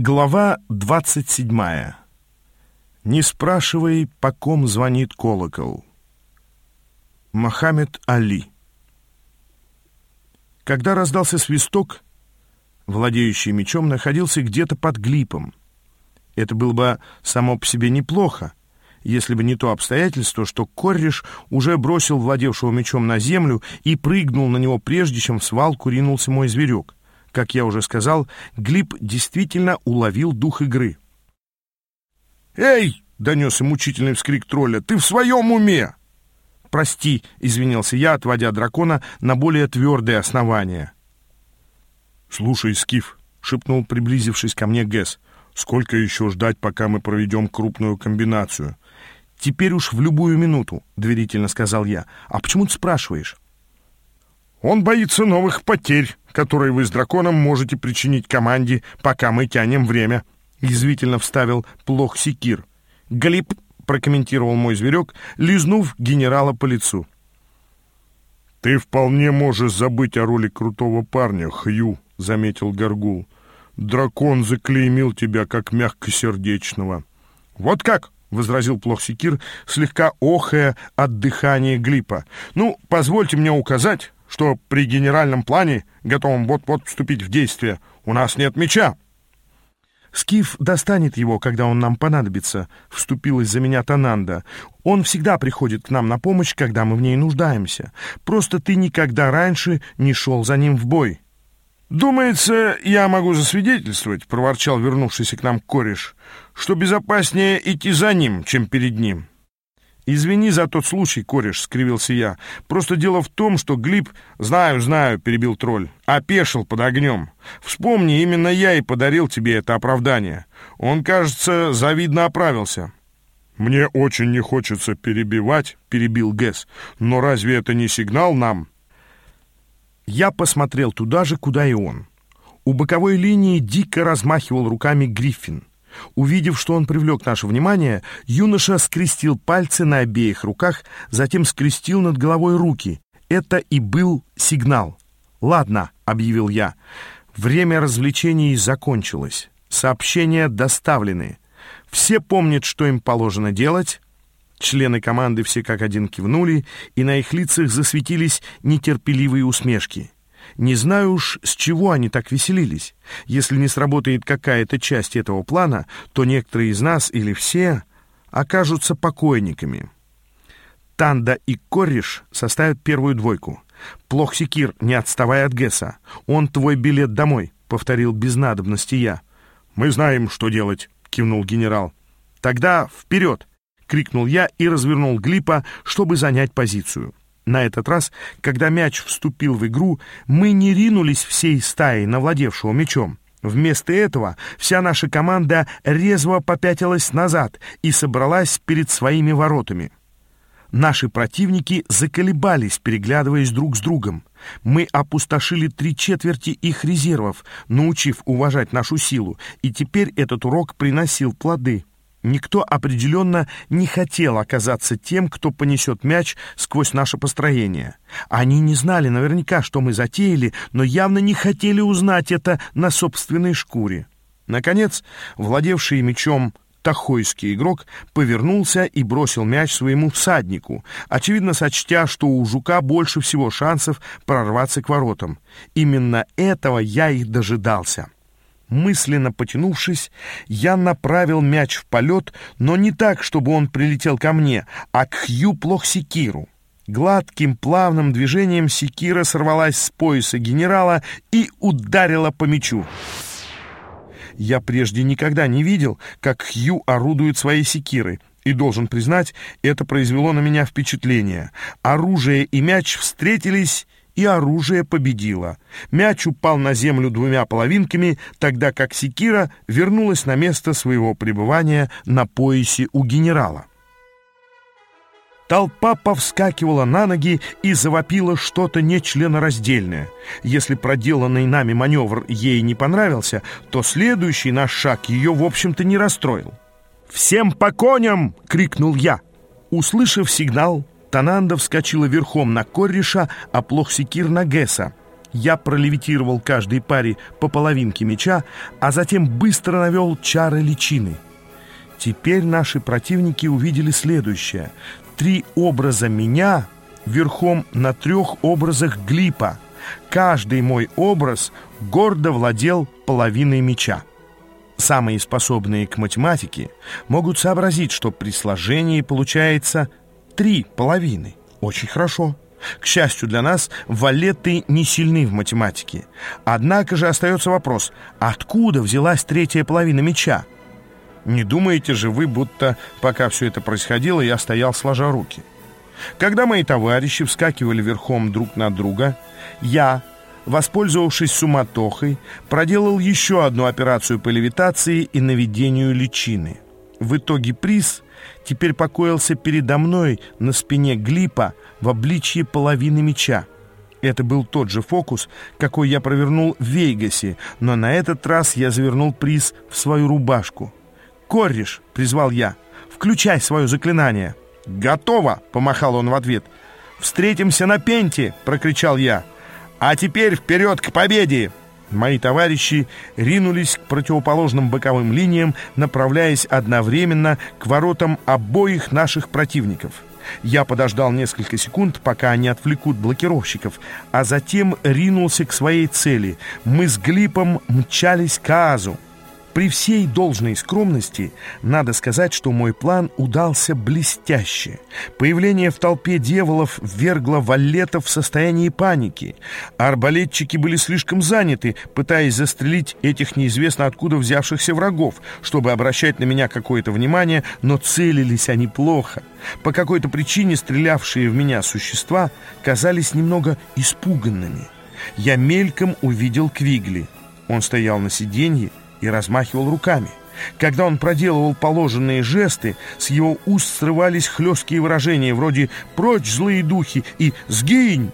Глава 27. Не спрашивай, по ком звонит колокол. Мохаммед Али. Когда раздался свисток, владеющий мечом находился где-то под глипом. Это было бы само по себе неплохо, если бы не то обстоятельство, что Корриш уже бросил владевшего мечом на землю и прыгнул на него прежде, чем в свалку ринулся мой зверек. Как я уже сказал, Глиб действительно уловил дух игры. «Эй!» — донесся мучительный вскрик тролля. «Ты в своем уме?» «Прости», — извинился я, отводя дракона на более твердые основания. «Слушай, Скиф», — шепнул, приблизившись ко мне Гэс, «сколько еще ждать, пока мы проведем крупную комбинацию?» «Теперь уж в любую минуту», — доверительно сказал я. «А почему ты спрашиваешь?» Он боится новых потерь, которые вы с драконом можете причинить команде, пока мы тянем время», — язвительно вставил плох секир. «Глип», — прокомментировал мой зверек, лизнув генерала по лицу. «Ты вполне можешь забыть о роли крутого парня, Хью», — заметил Горгул. «Дракон заклеймил тебя как мягкосердечного». «Вот как?» — возразил Плохсикир, слегка охая от дыхания Глипа. «Ну, позвольте мне указать, что при генеральном плане, готовом вот-вот вступить в действие, у нас нет меча. «Скиф достанет его, когда он нам понадобится», — вступилась за меня Тананда. «Он всегда приходит к нам на помощь, когда мы в ней нуждаемся. Просто ты никогда раньше не шел за ним в бой». «Думается, я могу засвидетельствовать», — проворчал вернувшийся к нам кореш, «что безопаснее идти за ним, чем перед ним». «Извини за тот случай, кореш», — скривился я. «Просто дело в том, что Глиб...» «Знаю, знаю», — перебил тролль. «Опешил под огнем. Вспомни, именно я и подарил тебе это оправдание. Он, кажется, завидно оправился». «Мне очень не хочется перебивать», — перебил Гэс. «Но разве это не сигнал нам?» Я посмотрел туда же, куда и он. У боковой линии дико размахивал руками Гриффин. Увидев, что он привлек наше внимание, юноша скрестил пальцы на обеих руках, затем скрестил над головой руки. Это и был сигнал. «Ладно», — объявил я, — «время развлечений закончилось. Сообщения доставлены. Все помнят, что им положено делать». Члены команды все как один кивнули, и на их лицах засветились нетерпеливые усмешки. Не знаю уж, с чего они так веселились. Если не сработает какая-то часть этого плана, то некоторые из нас или все окажутся покойниками. Танда и Корриш составят первую двойку. Плох Секир, не отставай от Гесса. Он твой билет домой, — повторил без надобности я. Мы знаем, что делать, — кивнул генерал. Тогда вперед! — крикнул я и развернул Глипа, чтобы занять позицию. На этот раз, когда мяч вступил в игру, мы не ринулись всей стаей на владевшего мячом. Вместо этого вся наша команда резво попятилась назад и собралась перед своими воротами. Наши противники заколебались, переглядываясь друг с другом. Мы опустошили три четверти их резервов, научив уважать нашу силу, и теперь этот урок приносил плоды. Никто определенно не хотел оказаться тем, кто понесет мяч сквозь наше построение. Они не знали наверняка, что мы затеяли, но явно не хотели узнать это на собственной шкуре. Наконец, владевший мячом тахойский игрок повернулся и бросил мяч своему всаднику, очевидно сочтя, что у жука больше всего шансов прорваться к воротам. Именно этого я и дожидался. Мысленно потянувшись, я направил мяч в полет, но не так, чтобы он прилетел ко мне, а к Хью Плохсекиру. Гладким плавным движением секира сорвалась с пояса генерала и ударила по мячу. Я прежде никогда не видел, как Хью орудует своей секирой, и, должен признать, это произвело на меня впечатление. Оружие и мяч встретились и оружие победило. Мяч упал на землю двумя половинками, тогда как секира вернулась на место своего пребывания на поясе у генерала. Толпа повскакивала на ноги и завопила что-то нечленораздельное. Если проделанный нами маневр ей не понравился, то следующий наш шаг ее, в общем-то, не расстроил. «Всем по коням!» — крикнул я. Услышав сигнал, Тананда вскочила верхом на Корриша, а Плохсикир на Гесса. Я пролевитировал каждой паре по половинке меча, а затем быстро навел чары личины. Теперь наши противники увидели следующее. Три образа меня верхом на трех образах глипа. Каждый мой образ гордо владел половиной меча. Самые способные к математике могут сообразить, что при сложении получается три половины. Очень хорошо. К счастью для нас, валеты не сильны в математике. Однако же остается вопрос, откуда взялась третья половина меча? Не думаете же вы, будто пока все это происходило, я стоял сложа руки? Когда мои товарищи вскакивали верхом друг на друга, я, воспользовавшись суматохой, проделал еще одну операцию по левитации и наведению личины. В итоге приз теперь покоился передо мной на спине глипа в обличье половины меча. Это был тот же фокус, какой я провернул в Вейгасе, но на этот раз я завернул приз в свою рубашку. «Корриш!» — призвал я. «Включай свое заклинание!» «Готово!» — помахал он в ответ. «Встретимся на пенте!» — прокричал я. «А теперь вперед к победе!» Мои товарищи ринулись к противоположным боковым линиям, направляясь одновременно к воротам обоих наших противников. Я подождал несколько секунд, пока они отвлекут блокировщиков, а затем ринулся к своей цели. Мы с Глипом мчались к Азу. При всей должной скромности надо сказать, что мой план удался блестяще. Появление в толпе дьяволов ввергло валетов в состояние паники. Арбалетчики были слишком заняты, пытаясь застрелить этих неизвестно откуда взявшихся врагов, чтобы обращать на меня какое-то внимание, но целились они плохо. По какой-то причине стрелявшие в меня существа казались немного испуганными. Я мельком увидел Квигли. Он стоял на сиденье, и размахивал руками. Когда он проделывал положенные жесты, с его уст срывались хлесткие выражения вроде «прочь злые духи» и «сгинь».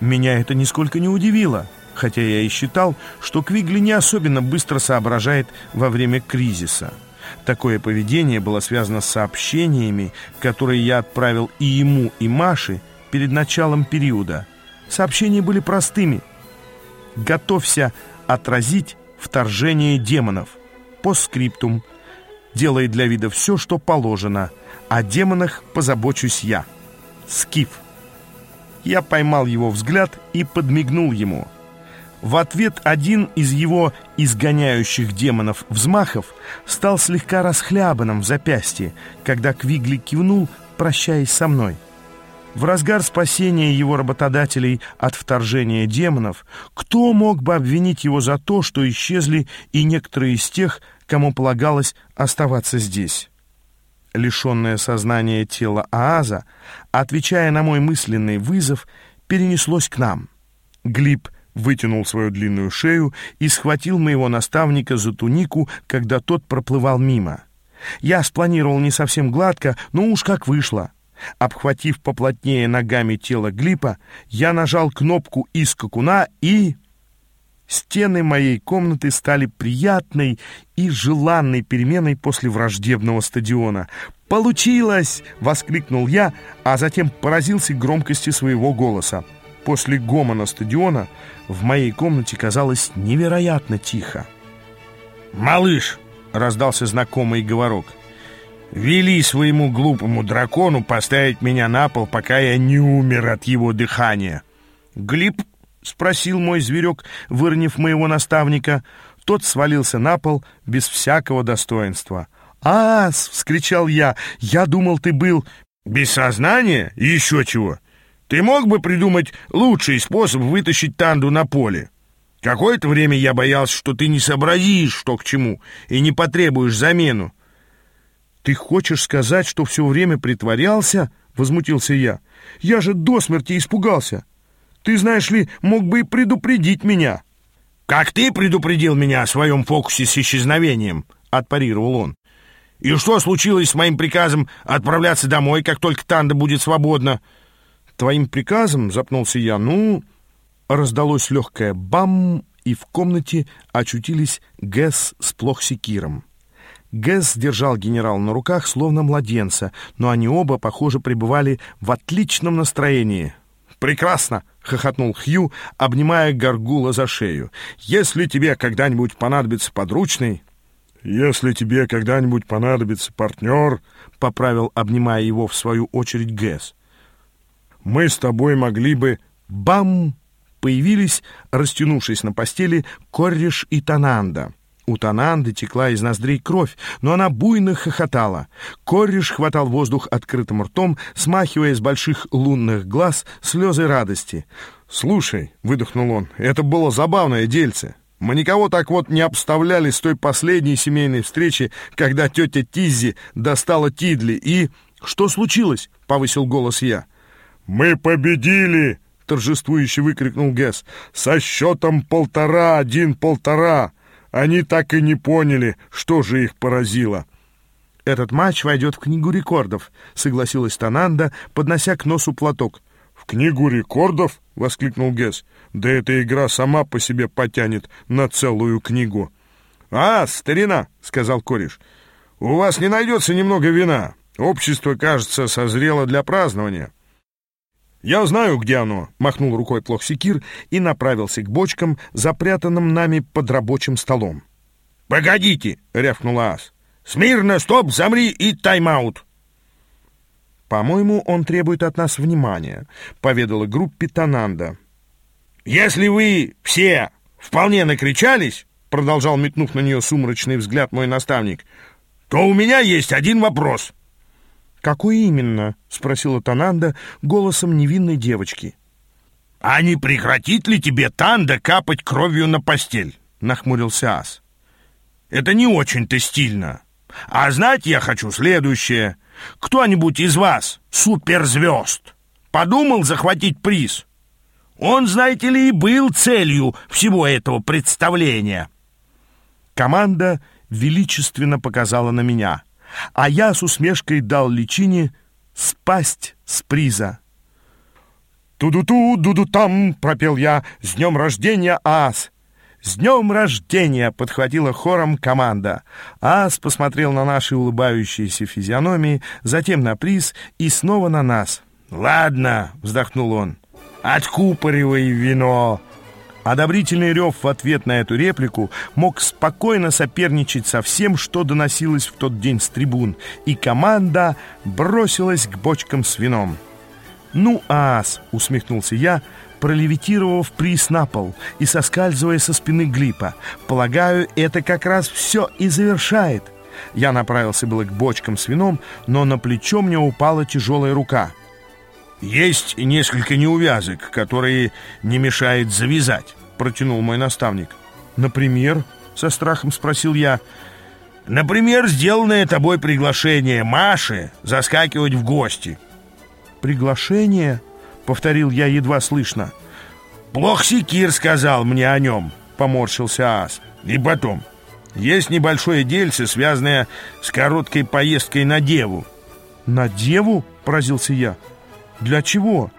Меня это нисколько не удивило, хотя я и считал, что Квигли не особенно быстро соображает во время кризиса. Такое поведение было связано с сообщениями, которые я отправил и ему, и Маше перед началом периода. Сообщения были простыми. «Готовься отразить вторжение демонов. Постскриптум. Делает для вида все, что положено. О демонах позабочусь я. Скиф. Я поймал его взгляд и подмигнул ему. В ответ один из его изгоняющих демонов взмахов стал слегка расхлябанным в запястье, когда Квигли кивнул, прощаясь со мной. В разгар спасения его работодателей от вторжения демонов, кто мог бы обвинить его за то, что исчезли и некоторые из тех, кому полагалось оставаться здесь? Лишенное сознания тело Ааза, отвечая на мой мысленный вызов, перенеслось к нам. Глиб вытянул свою длинную шею и схватил моего наставника за тунику, когда тот проплывал мимо. Я спланировал не совсем гладко, но уж как вышло. Обхватив поплотнее ногами тело Глипа, я нажал кнопку из скакуна и... Стены моей комнаты стали приятной и желанной переменой после враждебного стадиона. «Получилось!» — воскликнул я, а затем поразился громкости своего голоса. После гомона стадиона в моей комнате казалось невероятно тихо. «Малыш!» — раздался знакомый говорок — Вели своему глупому дракону поставить меня на пол, пока я не умер от его дыхания. «Глип?» — спросил мой зверек, выронив моего наставника. Тот свалился на пол без всякого достоинства. «Ас!» — вскричал я. «Я думал, ты был...» «Без сознания? Еще чего? Ты мог бы придумать лучший способ вытащить Танду на поле?» Какое-то время я боялся, что ты не сообразишь, что к чему, и не потребуешь замену. «Ты хочешь сказать, что все время притворялся?» — возмутился я. «Я же до смерти испугался. Ты, знаешь ли, мог бы и предупредить меня». «Как ты предупредил меня о своем фокусе с исчезновением?» — отпарировал он. «И что случилось с моим приказом отправляться домой, как только Танда будет свободна?» «Твоим приказом?» — запнулся я. «Ну...» Раздалось легкое «бам!» и в комнате очутились Гэс с Плохсикиром. Гэс держал генерал на руках, словно младенца, но они оба, похоже, пребывали в отличном настроении. «Прекрасно!» — хохотнул Хью, обнимая Гаргула за шею. «Если тебе когда-нибудь понадобится подручный...» «Если тебе когда-нибудь понадобится партнер...» — поправил, обнимая его в свою очередь Гэс. «Мы с тобой могли бы...» Бам! Появились, растянувшись на постели, Корриш и Тананда. У Тананды текла из ноздрей кровь, но она буйно хохотала. Корриш хватал воздух открытым ртом, смахивая с больших лунных глаз слезы радости. «Слушай», — выдохнул он, — «это было забавное дельце. Мы никого так вот не обставляли с той последней семейной встречи, когда тетя Тиззи достала Тидли и...» «Что случилось?» — повысил голос я. «Мы победили!» — торжествующе выкрикнул Гэс. «Со счетом полтора-один-полтора! Они так и не поняли, что же их поразило!» «Этот матч войдет в книгу рекордов», — согласилась Тананда, поднося к носу платок. «В книгу рекордов?» — воскликнул Гэс. «Да эта игра сама по себе потянет на целую книгу». «А, старина!» — сказал кореш. «У вас не найдется немного вина. Общество, кажется, созрело для празднования». «Я знаю, где оно», — махнул рукой Плохсикир и направился к бочкам, запрятанным нами под рабочим столом. «Погодите!» — рявкнула Ас. «Смирно, стоп, замри и тайм-аут!» «По-моему, он требует от нас внимания», — поведала группе Тананда. «Если вы все вполне накричались», — продолжал метнув на нее сумрачный взгляд мой наставник, «то у меня есть один вопрос». «Какой именно?» — спросила Тананда голосом невинной девочки. «А не прекратит ли тебе, Танда, капать кровью на постель?» — нахмурился Ас. «Это не очень-то стильно. А знать я хочу следующее. Кто-нибудь из вас, суперзвезд, подумал захватить приз? Он, знаете ли, и был целью всего этого представления». Команда величественно показала на меня — а я с усмешкой дал личине спасть с приза. «Ту-ду-ту, ду-ду-там!» — пропел я. «С днем рождения, ас!» «С днем рождения!» — подхватила хором команда. Ас посмотрел на наши улыбающиеся физиономии, затем на приз и снова на нас. «Ладно!» — вздохнул он. «Откупоривай вино!» Одобрительный рев в ответ на эту реплику мог спокойно соперничать со всем, что доносилось в тот день с трибун, и команда бросилась к бочкам с вином. «Ну, ас!» — усмехнулся я, пролевитировав приз на пол и соскальзывая со спины глипа. «Полагаю, это как раз все и завершает». Я направился было к бочкам с вином, но на плечо мне упала тяжелая рука — «Есть несколько неувязок, которые не мешает завязать», — протянул мой наставник. «Например?» — со страхом спросил я. «Например, сделанное тобой приглашение Маши заскакивать в гости». «Приглашение?» — повторил я едва слышно. «Плохсикир сказал мне о нем», — поморщился Ас. «И потом, есть небольшое дельце, связанное с короткой поездкой на Деву». «На Деву?» — поразился я. Для чего?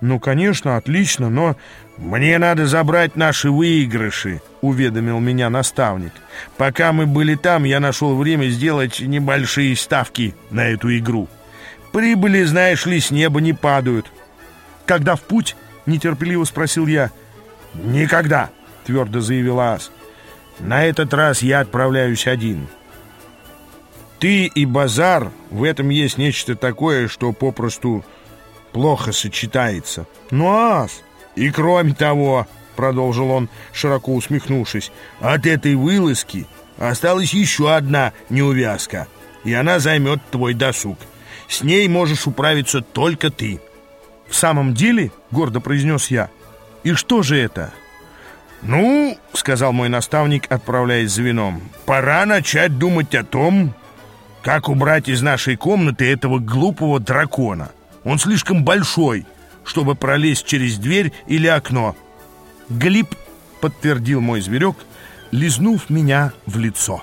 Ну, конечно, отлично, но... «Мне надо забрать наши выигрыши», — уведомил меня наставник. «Пока мы были там, я нашел время сделать небольшие ставки на эту игру. Прибыли, знаешь ли, с неба не падают». «Когда в путь?» — нетерпеливо спросил я. «Никогда», — твердо заявил Ас. «На этот раз я отправляюсь один». «Ты и базар, в этом есть нечто такое, что попросту плохо сочетается. Ну, ас! И кроме того, продолжил он, широко усмехнувшись, от этой вылазки осталась еще одна неувязка, и она займет твой досуг. С ней можешь управиться только ты. В самом деле, гордо произнес я, и что же это? «Ну, — сказал мой наставник, отправляясь за вином, — пора начать думать о том, как убрать из нашей комнаты этого глупого дракона». Он слишком большой, чтобы пролезть через дверь или окно. Глип подтвердил мой зверек, лизнув меня в лицо.